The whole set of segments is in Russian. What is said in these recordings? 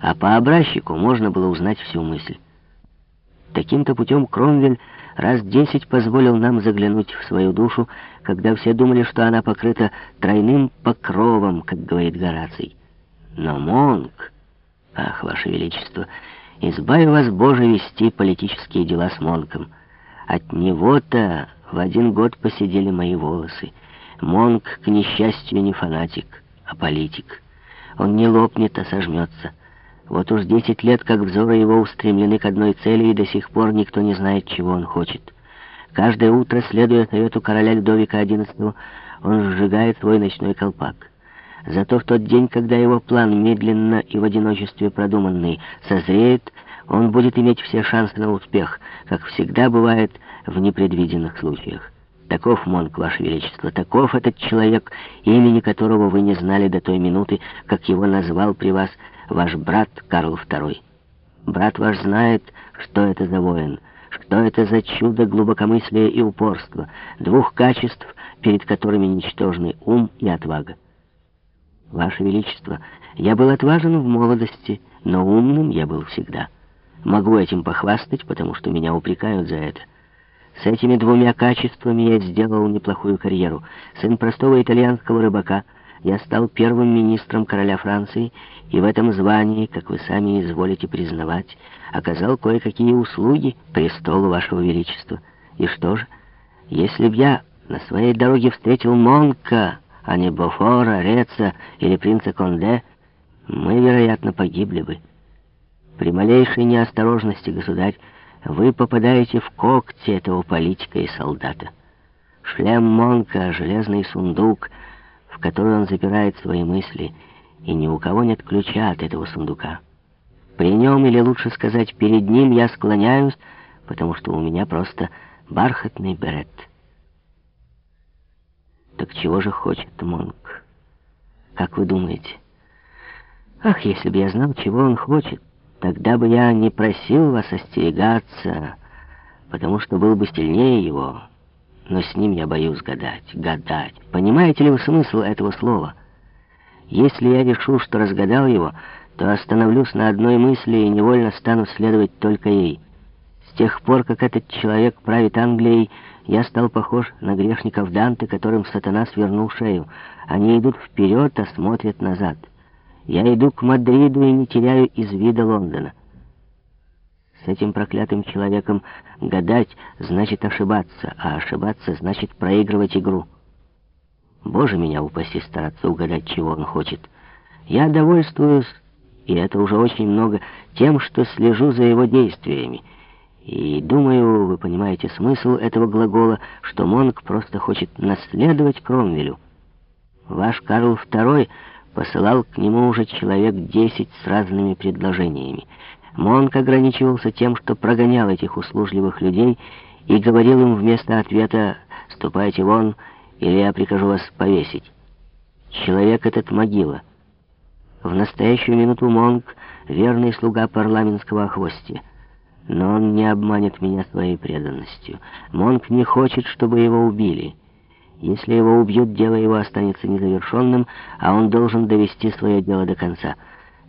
а по образчику можно было узнать всю мысль. Таким-то путем Кромвель раз десять позволил нам заглянуть в свою душу, когда все думали, что она покрыта тройным покровом, как говорит Гораций. Но Монк... Ах, Ваше Величество, избави вас, Боже, вести политические дела с Монком. От него-то в один год посидели мои волосы. Монк, к несчастью, не фанатик, а политик. Он не лопнет, а сожмется. Вот уж десять лет, как взоры его устремлены к одной цели, и до сих пор никто не знает, чего он хочет. Каждое утро, следуя совету короля Людовика XI, он сжигает свой ночной колпак. Зато в тот день, когда его план, медленно и в одиночестве продуманный, созреет, он будет иметь все шансы на успех, как всегда бывает в непредвиденных случаях. Таков Монк, Ваше Величество, таков этот человек, имени которого вы не знали до той минуты, как его назвал при вас ваш брат Карл II. Брат ваш знает, что это за воин, что это за чудо глубокомыслия и упорства, двух качеств, перед которыми ничтожны ум и отвага. Ваше Величество, я был отважен в молодости, но умным я был всегда. Могу этим похвастать, потому что меня упрекают за это. С этими двумя качествами я сделал неплохую карьеру. Сын простого итальянского рыбака — я стал первым министром короля Франции, и в этом звании, как вы сами изволите признавать, оказал кое-какие услуги престолу вашего величества. И что же, если б я на своей дороге встретил Монка, а не Бофора, Реца или принца Конде, мы, вероятно, погибли бы. При малейшей неосторожности, государь, вы попадаете в когти этого политика и солдата. Шлем Монка, железный сундук — в которой он запирает свои мысли, и ни у кого нет ключа от этого сундука. При нем, или лучше сказать, перед ним я склоняюсь, потому что у меня просто бархатный берет. Так чего же хочет Монк? Как вы думаете? Ах, если бы я знал, чего он хочет, тогда бы я не просил вас остерегаться, потому что был бы сильнее его но с ним я боюсь гадать, гадать. Понимаете ли вы смысл этого слова? Если я решу, что разгадал его, то остановлюсь на одной мысли и невольно стану следовать только ей. С тех пор, как этот человек правит Англией, я стал похож на грешников Данте, которым сатана свернул шею. Они идут вперед, а смотрят назад. Я иду к Мадриду и не теряю из вида Лондона. С этим проклятым человеком гадать значит ошибаться, а ошибаться значит проигрывать игру. Боже меня упаси стараться угадать, чего он хочет. Я довольствуюсь, и это уже очень много, тем, что слежу за его действиями. И думаю, вы понимаете смысл этого глагола, что Монк просто хочет наследовать Кромвелю. Ваш Карл II посылал к нему уже человек десять с разными предложениями. Монк ограничивался тем, что прогонял этих услужливых людей и говорил им вместо ответа «ступайте вон, или я прикажу вас повесить». Человек этот могила. В настоящую минуту Монк — верный слуга парламентского охвостия. Но он не обманет меня своей преданностью. Монк не хочет, чтобы его убили. Если его убьют, дело его останется незавершенным, а он должен довести свое дело до конца.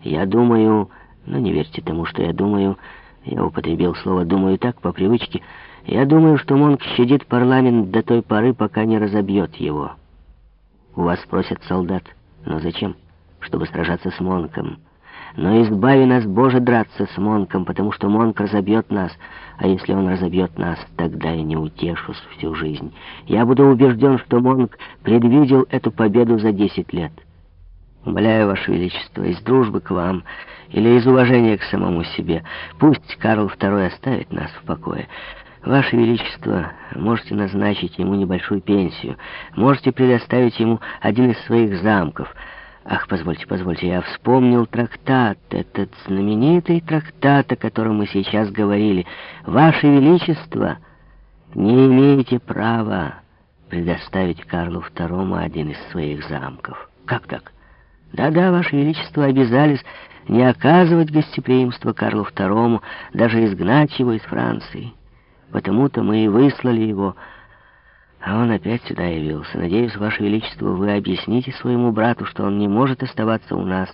Я думаю... Но не верьте тому, что я думаю. Я употребил слово «думаю» так, по привычке. Я думаю, что Монк щадит парламент до той поры, пока не разобьет его. У вас просят солдат. Но зачем? Чтобы сражаться с Монком. Но избави нас, Боже, драться с Монком, потому что Монк разобьет нас. А если он разобьет нас, тогда я не утешусь всю жизнь. Я буду убежден, что Монк предвидел эту победу за десять лет. Умоляю, Ваше Величество, из дружбы к вам или из уважения к самому себе, пусть Карл II оставит нас в покое. Ваше Величество, можете назначить ему небольшую пенсию, можете предоставить ему один из своих замков. Ах, позвольте, позвольте, я вспомнил трактат, этот знаменитый трактат, о котором мы сейчас говорили. Ваше Величество, не имеете права предоставить Карлу II один из своих замков. Как так? Да-да, Ваше Величество, обязались не оказывать гостеприимства Карлу II, даже изгнать его из Франции. Потому-то мы и выслали его, а он опять сюда явился. Надеюсь, Ваше Величество, вы объясните своему брату, что он не может оставаться у нас,